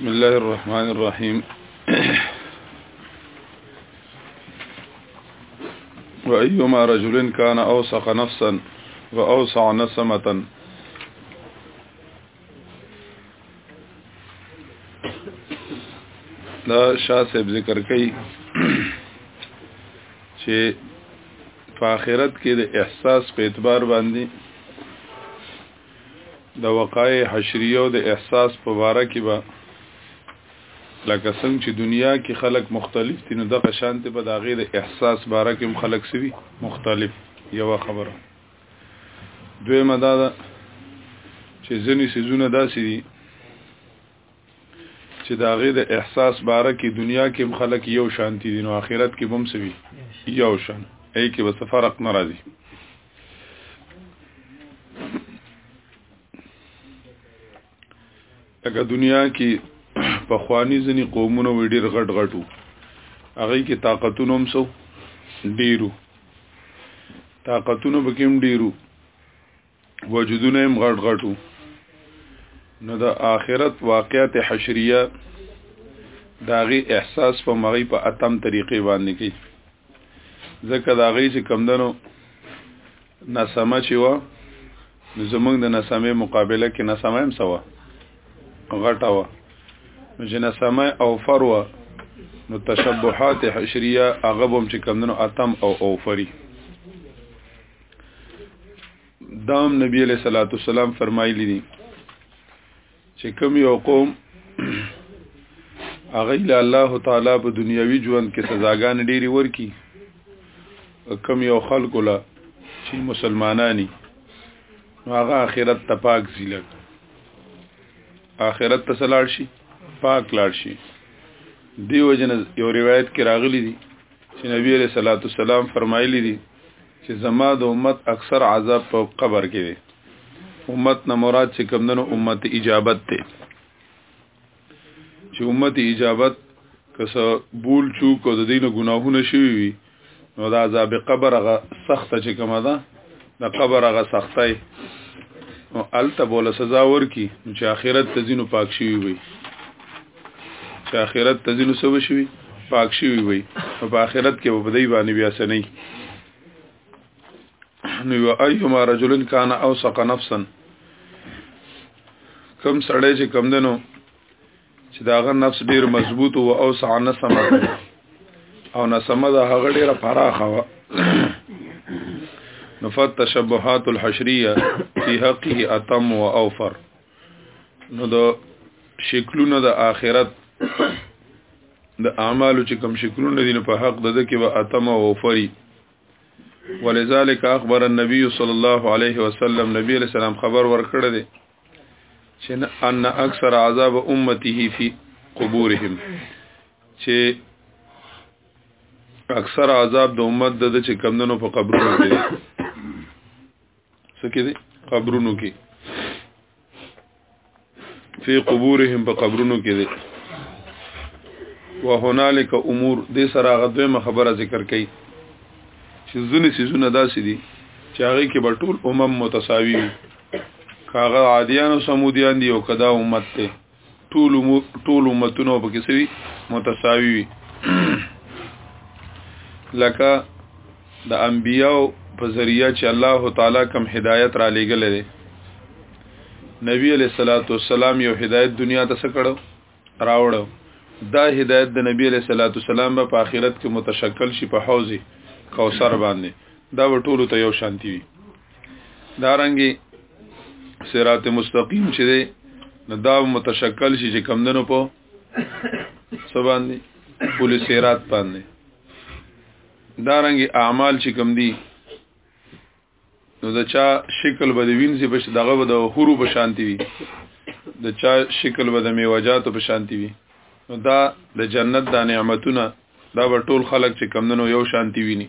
الله الرحمن الرحيم وأيما رجل كان أوسق نفسا وأوسع نسمة دا شاه صاحب ذکر کوي چې په آخرت کې د احساس په اعتبار باندې د وقای حشریو د احساس په واره کې به لکه څنګه چې دنیا کې خلک مختلف دي نو دغه شانته په داغه د احساس باره کې خلک سوي مختلف یو خبره دویمه دا ده چې ځینې سيزونه داسې دي چې دا غي د احساس باره کې دنیا کې هم خلک یو شانتی دي نو آخرت کې هم سوي یو شان اې کې به فرق ناراضي لکه دنیا کې په خوانی ځنی قومونه وی ډیر غټ غټو هغه کې طاقتونه هم سو ډیرو طاقتونه به کوم ډیرو وجودونه هم غټ غټو نو د آخرت واقعیت حشریه داغي احساس په مغی په اتم طریقې باندې کوي ځکه دا غي چې کمدنو نسمه چې و نو زمونږ د نسمه مقابله کې نسمه هم سوا غټه و نو چې نسمه او فر و نو تشبحات حشریه هغه هم چې کمدنو اتم او اوفری دام نبی علیہ الصلوۃ والسلام فرمایلی دي چې کوم یو قوم هغه له الله تعالی په دنیوي ژوند کې سزاګان ډېری ورکي کم یو خلق له چې مسلمانانی هغه آخرت ته پاک زیلک آخرت ته سلاړ شي پاک لاړ شي دیو جن یو روایت کې راغلی دی چې نبی عليه الصلاه والسلام فرمایلی دي چې زما د امت اکثر عذاب په قبر کې دي امت نه مراد چې کمندنو امت اجابت ته چې امت اجابت کس بول چو کو د دینه ګناهونه شوی وي نو دا عذاب قبر هغه سخته چې کومه ده د قبر هغه سخته او الته بوله سزا ورکی چې آخرت ته ځینو پاک شي وي چې آخرت ته ځینو څه وشوي پاک شوي وي نو په آخرت کې به په دی باندې بیا څه نه نو یو ایما رجل کان اوسق نفسا کم سړی چې کم دنو چې داغه نفس ډیر مضبوط او اوسع نسمه او نسمه دا هغه ډیره فراخه و نفت تشبهات الحشریه فی حقه اتم و اوفر نو د شکلونه د آخرت د اعمالو چې کوم شکلونه دي په حق د دکې به اتمه او فری ولذلك اخبر النبي صلى الله عليه وسلم نبی علیہ السلام خبر ورکړی دی چې ان اکثر عذاب امته فی قبورهم چې اکثر عذاب د امت د چې کمندونو په قبرونو کې سکه دي قبرونو کې فی قبورهم په قبرونو کې دي وهنالک امور دې سره غدویمه خبره ذکر کړي چې ځنې سيزونه داسې دي چې هغه کې به ټول امم متساوي وي کاغه عادیان او سمودیان دي او کدا امت ته ټول ټول امتونو په کې سوي متساوي وي لکه د انبیاو په ذریعہ چې الله تعالی کم هدایت را لېګل دي نبی علیہ الصلوۃ والسلام یو هدایت دنیا ته سکړو راوړو دا هدایت د نبی علیہ الصلوۃ والسلام په آخرت کې متشکل شي په حوض کوثر باندې دا ټولو ته یو شانتی وي دارنګي صراط مستقیم چې دی نو دا متشکل شي چې کمندنو په سباندې پولی صراط باندې دارنګي اعمال چې کم دي نو دا چا شکل به د وینځي په دغه به د حورو په شانتي وي د چا شکل به د میوجاتو په شانتي وي نو دا د جنت د نعمتونه دا به ټول خلک چې کمندنو یو شانتي ویني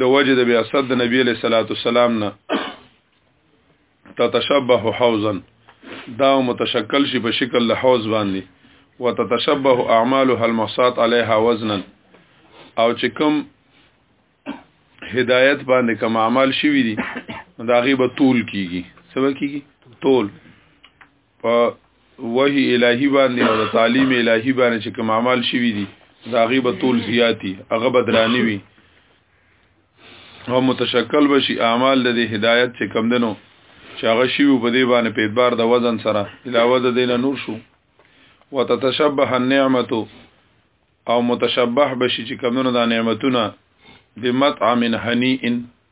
د وجه د بیا صد نبی علیہ الصلوۃ والسلام نه تتشبه حوزا دا متشکل شي په شکل له حوز باندې وتتشبه اعمالها المحصات عليها وزنا او چې کوم هدایت باندې کوم عمل شوی دی دا غي به طول کیږي سبا کیږي طول په وحی الهی باندې او تعلیم الهی باندې چې کوم عمل شوی دي دا غي به طول زیاتی هغه بدرانی وي او متشکل بشي اعمال د هدایت چې کم دنو چې هغه شی په دې باندې په اعتبار د وزن سره علاوه د دینه نور شو وتتشبه النعمت او متشبه بشي چې کم دنو دا نعمتونه بمطعم هنیئن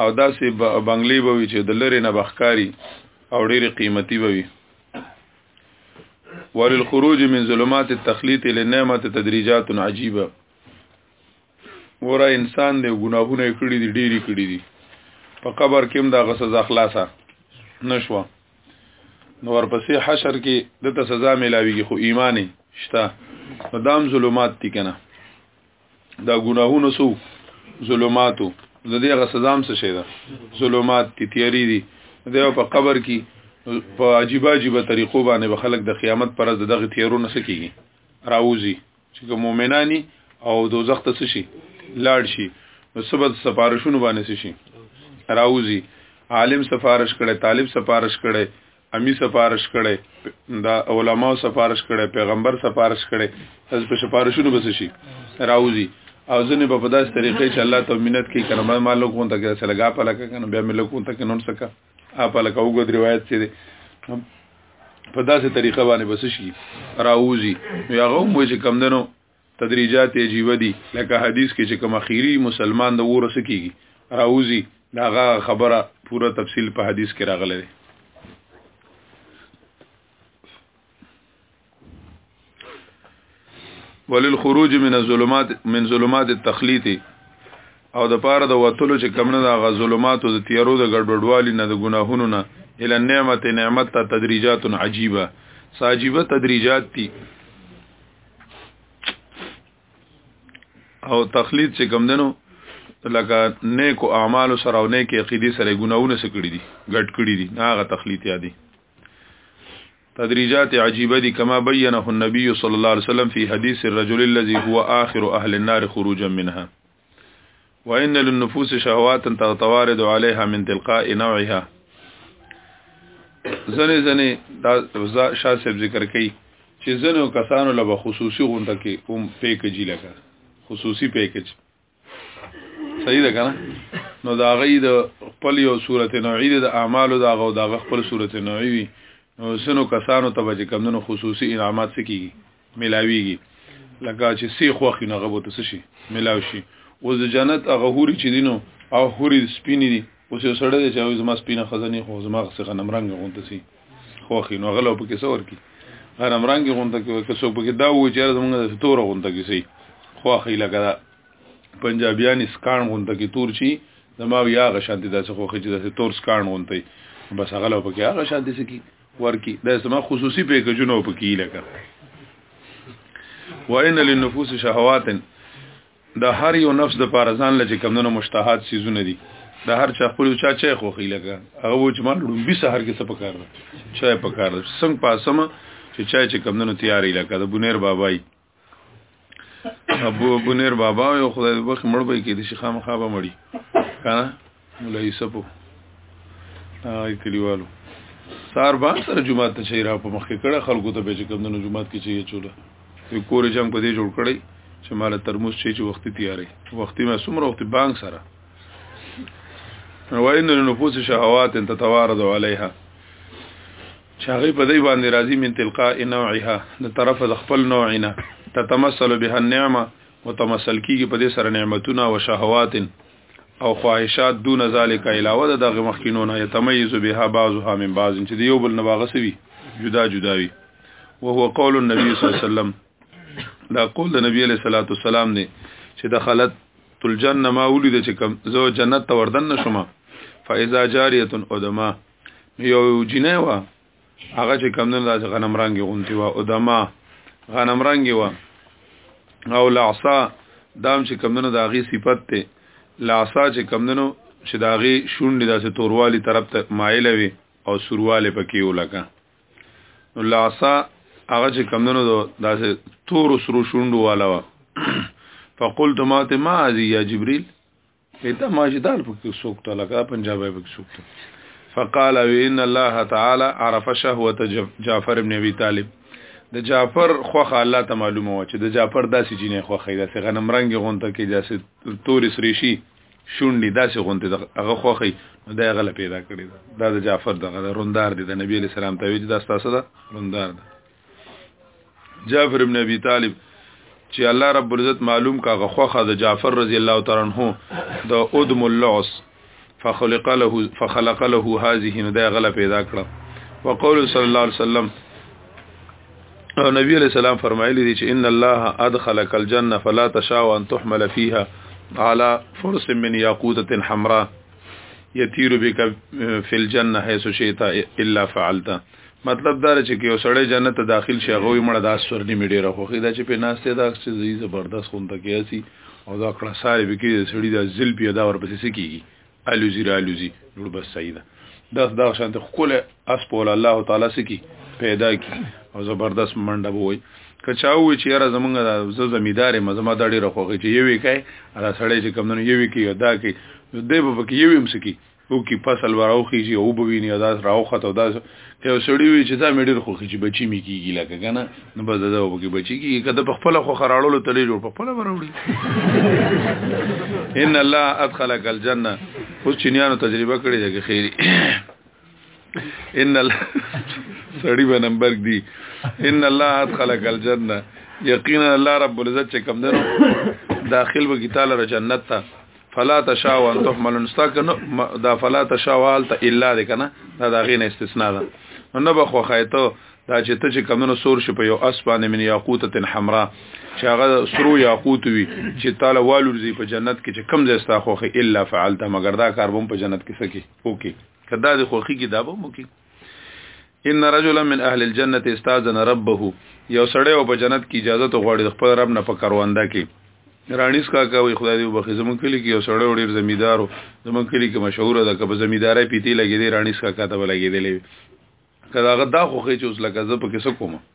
او داسې بنگلې به وي چې د لرې نه بخکاری او ډېرې قیمتي به وي وللخروج من ظلمات التخلیط الى نعمت تدریجات عجیبه ورا انسان دی ګناهونه کړی دي ډېری کړی دي په قبر کې هم دا غسه ځخلاصه نشوه نو ورپسې حشر کې د ته سزا ملاويږي خو ایمانه شته مدام ظلمات دي کنه دا ګناهونه سو ظلماتو د دې غ سزا هم څه شي ده ظلمات تی تیاری دي دا په قبر کې په عجیب عجیب طریقو باندې به خلک د قیامت پر ورځ دغه تیارونه سکیږي راوځي چې کوم مؤمنانی او دوزخ ته شي لاړ شي نو سبد سفارشونه باندې شي راوځي عالم سفارش کړي طالب سفارش کړي امی سفارش کړي دا علما سفارش کړي پیغمبر سفارش کړي از په سفارشونو بس شي راوځي او ځنه په پداس طریقې چې الله ته مينت کوي کنه ما مالو کو ته کې سلګا په لکه کنه بیا ملو کو ته کې نوم سکا اپ لکه وګد روایت چې په داسې طریقه باندې بس شي راوځي یا غو مو چې کم دنو تدریجات عجیب دي لکه حدیث کې چې کوم اخیری مسلمان د ورس کیږي راوزی داغه خبره پوره تفصیل په حدیث کې راغله ده وللخروج من الظلمات من ظلمات التخلیط او د پاره د وتلو چې کمنه د غ ظلمات او د تیارو د ګډوډوالي نه د ګناهونو نه ال نعمت نعمت ته تدریجات عجیبه ساجیبه تدریجات دي او تخلید چې کم دنو لکه نیکو اعمال سره او نیکي عقیدې سره ګناونه سکړي دي ګډ کړي دي هغه تخلید یادي تدریجات عجیبه دي کما بینه النبي صلی الله علیه وسلم فی حدیث الرجل الذي هو آخر اهل النار خروجا منها وان للنفوس شهوات تتوارد عليها من تلقاء نوعها زنه زنه دا شاسب ذکر کوي چې زنه کسانو له خصوصي غونډه کې هم پیکجی لګا خصوصي پیکج صحیح ده کنه نو دا غي د خپل یو صورت نوعی د اعمالو دا غو دا خپل صورت نوعی وي نو سنو کسانو ته به کمونو خصوصي انعامات سکیږي ملاویږي لکه چې سی خوخي نه غبو ته شي ملاو شي او د جنت هغه حوري چې دینو او حوري سپینې دي او چې سړی دی چې زما سپینه خزنه خو زما څخه غنم رنگ غونته سي خوخي نو غلو په کې څور کی غنم رنگ غونته کې که څوک په کې دا و چې زمونږ د تور غونته کې سي خوخي لکه دا پنجابیان اسکان غونته کې تور چی زما یا غشانتی داسې خوخي چې داسې تور سکان غونته بس غلو په کې هغه شانتی سکی ورکی دا سما خصوصي پیکجونه پکې لکه وان للنفوس شهوات د هر یو نفس د پاره ځان لږ کمونه مشتهات سيزونه دي د هر چا خپل چا چا خو خې لګه هغه و چې ما لومبي سحر کې څه پکار ده چا پکار ده څنګه پاسمه چې چا چې کمونه تیاری لکه د بنیر بابای ابو ابو نیر بابا یو خدای دې بخ مړ به کې د شیخه مخابه مړی کنه مولا یوسف هغه کلیوالو سار با سره جمعه ته چیرې را په مخ کې کړه خلکو ته به چې کوم د جمعه کې چیرې چوله یو کور جنگ په دې جوړ کړی چې مال ترموز چې چې وختي تیارې وختي ما سمره وختي بانک سره وای نو نو پوسه شهوات تتوارد علیها چې هغه په دې باندې راضي من تلقاء نوعها د طرف د خپل نوعنا تتمثل بها النعمه متمثل کیږي په دې سره نعمتونه او شهوات او خواهشات دون ذالک علاوه د دغه مخکینونه یتمیز بها بعضها من بعض چې د یو بل نه باغسوي جدا جدا وي وهو قول النبي صلی الله علیه وسلم دا قول د نبی علیہ الصلوۃ والسلام دی چې دخلت تل جننه ما ولید چې کوم زه جنت ته وردن نشم فاذا جاریه ادما نو یو جنې وا هغه چې کم نه داسې غنم رنگي غونتی وا او دما غنم رنگي وا او لعصا دام چې کم نه داغي صفت ته لعصا چې کم نه چې داغي شونډې داسې توروالی طرف ته مایل وي او سرواله پکې ولکه نو لعصا هغه چې کم نه داسې تور سرو شونډو والا وا فقلت ما ته ما ازي يا جبريل ایدا ماجدال پکې سوکته لکه پنجابی پکې سوکته فقال ان الله تعالی عرف شهوه جعفر ابن ابي طالب د جعفر خوخه الله ته معلومه و چې د جعفر داسې جینې خوخه داسې غنم رنگ غونته کې داسې تورې سریشي شونډې داسې غونته هغه خوخه نو دا غل پیدا کړی دا د جعفر دغه روندار دی د نبی علی سلام ته ویل دا ستاسو ده روندار ده جعفر ابن ابي طالب چې الله رب العزت معلوم کا غخوخه د جعفر رضی الله تعالی عنہ د ادم اللعص فخلق له فخلق له هذه نو دا غله پیدا کړه وقول صلی الله علیه وسلم او نبی علیہ السلام فرمایلی دی چې ان الله ادخلك الجنه فلا تشاء ان تحمل فيها على فرس من ياقوته حمراء يطير بك في الجنه حيث شئت الا فعلت مطلب دا چې یو سړی جنت ته داخل شي هغه مړه د اسورنی میډي راخوخي دا چې په ناشته دا چې زی زبردست خونته کیاسي او دا کړه ساري به کې سړی دا ذل پیه دا ورپسې سکیږي الوزی را الوزی نور بس سیدا دا دا شانته خپل اس په الله تعالی سکی پیدا کی او زبردست منډه وای کچاوي چې یاره زمونږ د زمیدار مزما د ډیره خوږی چې یوې کای را سړی چې کمونه یوې کې ادا کې دی به کې یوې مسکی او کی فصل وراوخی چې او بوینی ادا راوخت او دا یو سړی وی چې دا مې ډیر خوخی چې بچی می کیږي لکه کنه نو بس دا وبکی بچی کیږي کده په خپل خو خراړولو تلې جوړ په خپل وروړي ان الله ادخلك الجنه اوس چینیانو تجربه کړې ده کې خیری ان الله سړی به نمبر دی ان الله ادخلك الجنه یقینا الله رب العزت چې کم درو داخل وګی تعالی جنت ته فلا تشاو ان تحمل نستا کنه دا فلا تشاو حالت الا ده کنه دا دا غینه استثناء ده نو نه بخو خایته دا چې ته چې کمونو سور شي په یو اسبانه من یاقوتتن حمراء چې هغه سرو یاقوت وي چې تعالی والورزي په جنت کې چې کم ځای ستا خوخه الا فعلت مگر دا کار بم په جنت کې سکی اوکی کدا د خوخي کې دا بم وکي ان رجلا من اهل الجنه استاذن ربه یو سړی او په جنت کې اجازه ته غواړي خپل رب نه په کاروانده کې رانیس کا کوي خدای دې وبخي زمون کلی کې یو سړی وړي زمیدارو زمون کلی کې مشهور ده کبه زمیدارې پیتی لګې دې رانیس کا کاته لګې دې لې کداغه دا خو خې چې اوس لکه زه په کیسه کوم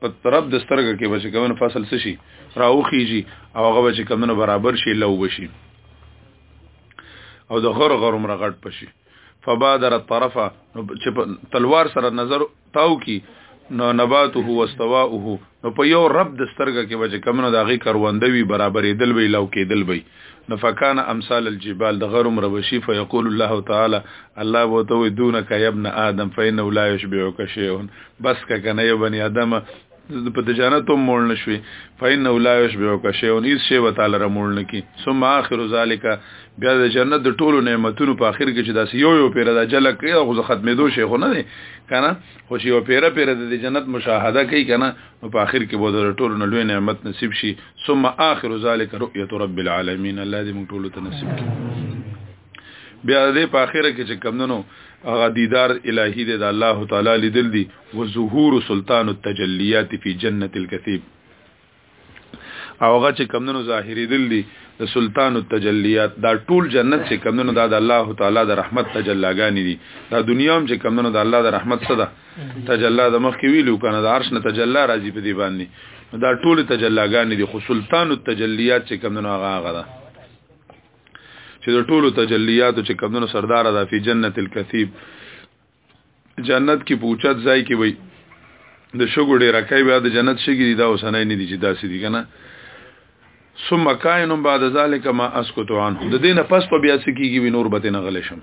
په طرف د سترګه کې بچ کوم فصل څه شي راوخیږي او هغه بچ کوم برابر شي لو بشي او د غر غر عمر غټ پشي فبادر الطرف چې تلوار سره نظر تاو کی نو نباته واستواؤه نو په یو رب د سترګه کې بچ کوم د هغه کروندوي برابرې دل وی لو کې دل وی نو فکان امثال الجبال د غرم ربشی فیقول الله تعالی الله بو تو دونک یا ابن ادم فانه لا یشبعک شیء بس کا کنه یو بنی آدم په تجارت هم مول نشوي فین نو لا یشبه کا شی اون هیڅ شی وتعالى را مول نکی ثم اخر ذالک بیا د جنت د ټولو نعمتونو په اخر کې چې داس یو یو پیر د جل کې او خو ختمېدو شی خو نه دی کنه خو چې یو پیر پیر د جنت مشاهده کوي کنه نو په اخر کې به د ټولو نلوې نعمت نصیب شي ثم اخر ذالک رؤیت رب العالمین الله دې موږ ټولو ته نصیب کړي بیا دې په اخر کې چې کمندنو هغه دیدار الهی دی د الله تعالی لیدل دی و ظهور سلطان التجلیات فی جنت الکثیب او هغه چې کمندونو ظاهری دل دي د سلطان التجلیات دا ټول جنت چې کمندونو دا د الله تعالی د رحمت تجلاګانی دي دا دنیا هم چې کمندونو د الله د رحمت صدا تجلا د مخ کې ویلو کنه د عرش نه تجلا راځي په دی باندې دا ټول تجلاګانی دي خو سلطان التجلیات چې کمندونو هغه هغه ده چې د ټولو تجلیاتو چې کمونو سردار ده په جنت الکثیب جنت کې پوچت ځای کې وي د شګو ډېر راکای بیا د جنت شګي دا اوسنۍ نه دي چې داسې دي کنه ثم کائن بعد ذلك ما اسكت عنه د دینه پس په بیا سکیږي وی نور به نه غلې شم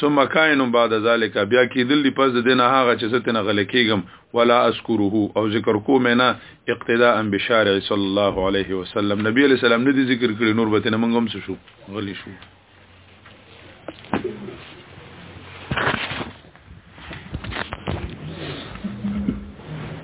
ثم کائن بعد ذلك بیا کیدل دی پس دینه هغه چې ستنه غل کیګم ولا اذكره او ذکر کو مینا اقتداء بشارع صلی الله علیه وسلم نبی علیہ السلام نه دی ذکر کړی نور به تنه منګم شو غلی شو